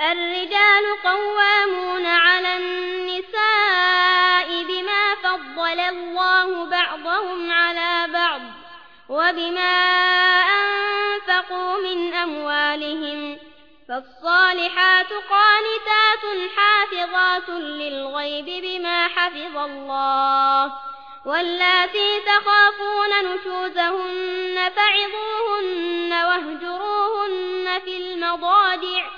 الرجال قوامون على النساء بما فضل الله بعضهم على بعض وبما أنفقوا من أموالهم فالصالحات قانتات حافظات للغيب بما حفظ الله واللاتي تخافون نشوزهن فعظوهن واهجروهن في المضاجع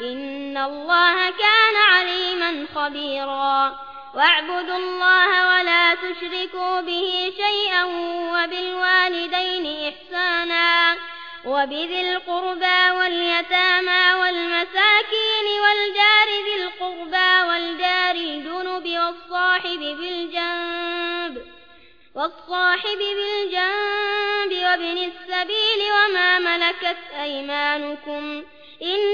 إن الله كان عليما خبيرا واعبدوا الله ولا تشركوا به شيئا وبالوالدين إحسانا وبذي القربى واليتامى والمساكين والجار ذي القربى والجار الجنب والصاحب بالجنب والصاحب بالجنب وابن السبيل وما ملكت أيمانكم إن